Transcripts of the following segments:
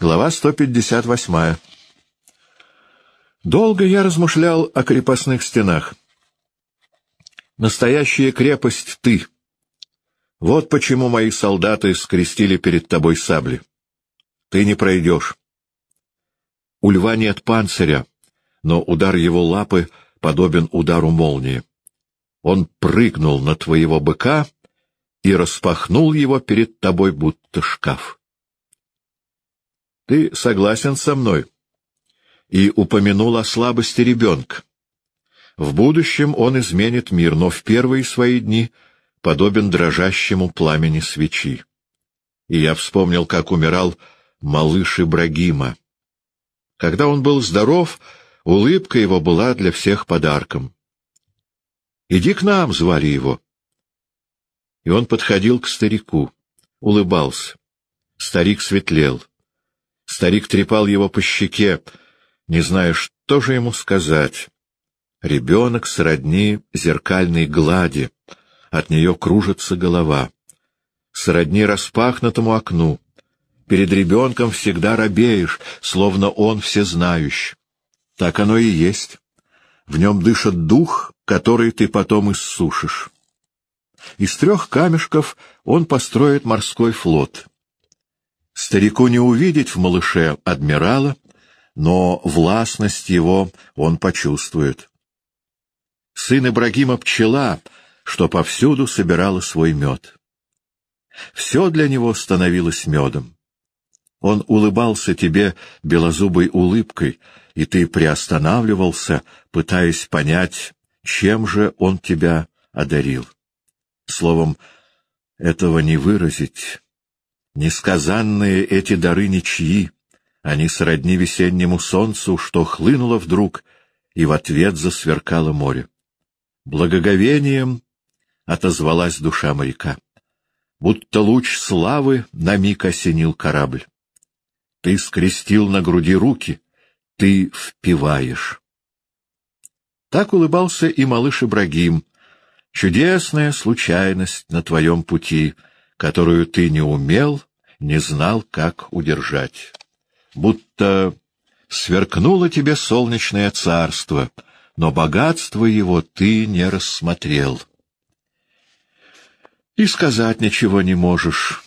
Глава 158. Долго я размышлял о крепостных стенах. Настоящая крепость — ты. Вот почему мои солдаты скрестили перед тобой сабли. Ты не пройдешь. У льва нет панциря, но удар его лапы подобен удару молнии. Он прыгнул на твоего быка и распахнул его перед тобой, будто шкаф. Ты согласен со мной и упомянул о слабости ребенка. В будущем он изменит мир, но в первые свои дни подобен дрожащему пламени свечи. И я вспомнил, как умирал малыш Ибрагима. Когда он был здоров, улыбка его была для всех подарком. «Иди к нам!» — звали его. И он подходил к старику, улыбался. Старик светлел. Старик трепал его по щеке, не зная, что же ему сказать. Ребенок сродни зеркальной глади, от нее кружится голова. Сродни распахнутому окну. Перед ребенком всегда робеешь, словно он всезнающий. Так оно и есть. В нем дышит дух, который ты потом иссушишь. Из трех камешков он построит морской флот. Старику не увидеть в малыше адмирала, но властность его он почувствует. Сын Ибрагима — пчела, что повсюду собирала свой мед. Все для него становилось медом. Он улыбался тебе белозубой улыбкой, и ты приостанавливался, пытаясь понять, чем же он тебя одарил. Словом, этого не выразить. Несказанные эти дары ничьи, они сродни весеннему солнцу, что хлынуло вдруг, и в ответ засверкало море. Благоговением отозвалась душа моряка. Будто луч славы на миг осенил корабль. Ты скрестил на груди руки, ты впиваешь. Так улыбался и малыш Ибрагим. Чудесная случайность на твоем пути — которую ты не умел, не знал, как удержать. Будто сверкнуло тебе солнечное царство, но богатство его ты не рассмотрел. И сказать ничего не можешь.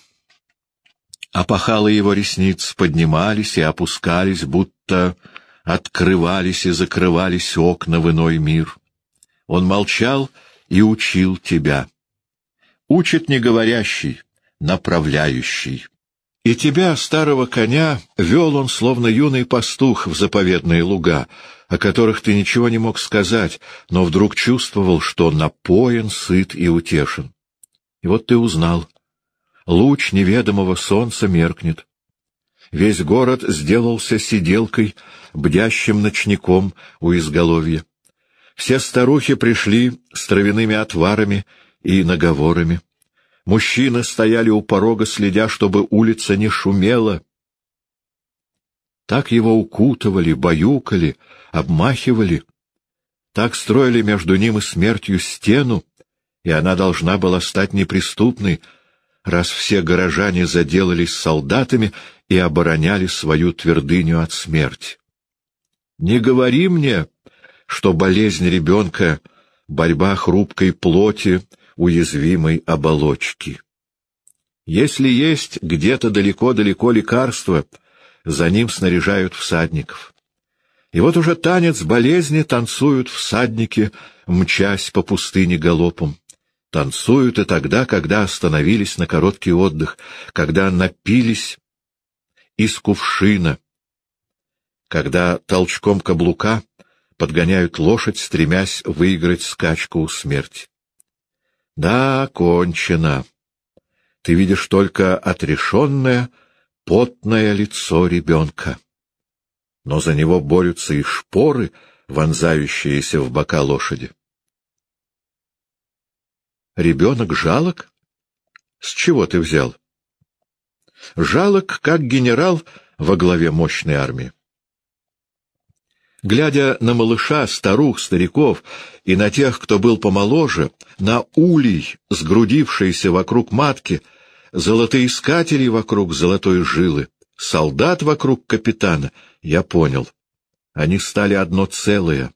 Опахалы его ресниц поднимались и опускались, будто открывались и закрывались окна в иной мир. Он молчал и учил тебя учит не говорящий, направляющий. И тебя, старого коня, вел он, словно юный пастух, в заповедные луга, о которых ты ничего не мог сказать, но вдруг чувствовал, что напоен, сыт и утешен. И вот ты узнал. Луч неведомого солнца меркнет. Весь город сделался сиделкой, бдящим ночником у изголовья. Все старухи пришли с травяными отварами и наговорами. Мужчины стояли у порога, следя, чтобы улица не шумела. Так его укутывали, баюкали, обмахивали. Так строили между ним и смертью стену, и она должна была стать неприступной, раз все горожане заделались солдатами и обороняли свою твердыню от смерти. Не говори мне, что болезнь ребенка, борьба хрупкой плоти уязвимой оболочки. Если есть где-то далеко-далеко лекарство, за ним снаряжают всадников. И вот уже танец болезни танцуют всадники, мчась по пустыне галопом. Танцуют и тогда, когда остановились на короткий отдых, когда напились из кувшина, когда толчком каблука подгоняют лошадь, стремясь выиграть скачку у смерти. Да, кончено. Ты видишь только отрешенное, потное лицо ребенка. Но за него борются и шпоры, вонзающиеся в бока лошади. Ребенок жалок? С чего ты взял? Жалок, как генерал во главе мощной армии. Глядя на малыша, старух, стариков и на тех, кто был помоложе, на улей, сгрудившийся вокруг матки, золотоискателей вокруг золотой жилы, солдат вокруг капитана, я понял. Они стали одно целое.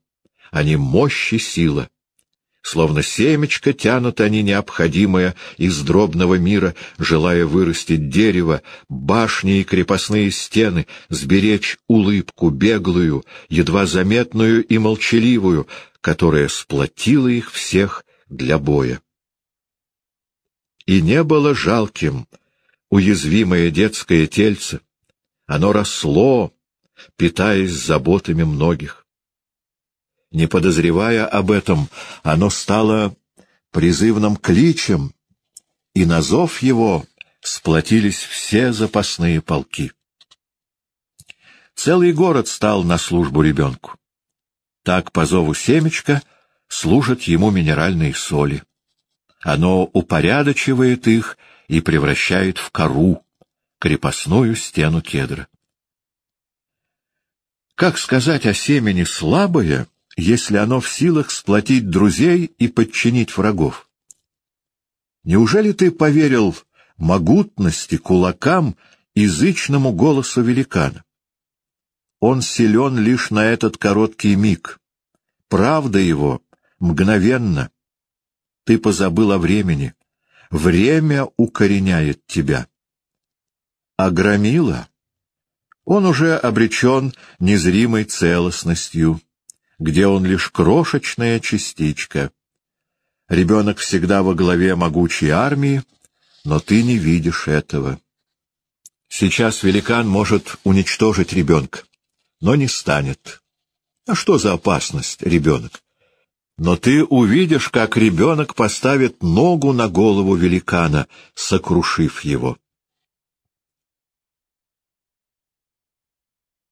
Они мощь и сила. Словно семечко тянут они необходимое из дробного мира, желая вырастить дерево, башни и крепостные стены, сберечь улыбку беглую, едва заметную и молчаливую, которая сплотила их всех для боя. И не было жалким уязвимое детское тельце. Оно росло, питаясь заботами многих. Не подозревая об этом, оно стало призывным кличем, и на зов его сплотились все запасные полки. Целый город стал на службу ребенку. Так по зову семечка служат ему минеральные соли. Оно упорядочивает их и превращает в кору, крепостную стену кедра. Как сказать о семени слабое, если оно в силах сплотить друзей и подчинить врагов? Неужели ты поверил могутности, кулакам, язычному голосу великана? Он силен лишь на этот короткий миг. Правда его мгновенно. Ты позабыл о времени. Время укореняет тебя. А громила? Он уже обречен незримой целостностью, где он лишь крошечная частичка. Ребенок всегда во главе могучей армии, но ты не видишь этого. Сейчас великан может уничтожить ребенка, но не станет. А что за опасность, ребенок? Но ты увидишь, как ребенок поставит ногу на голову великана, сокрушив его.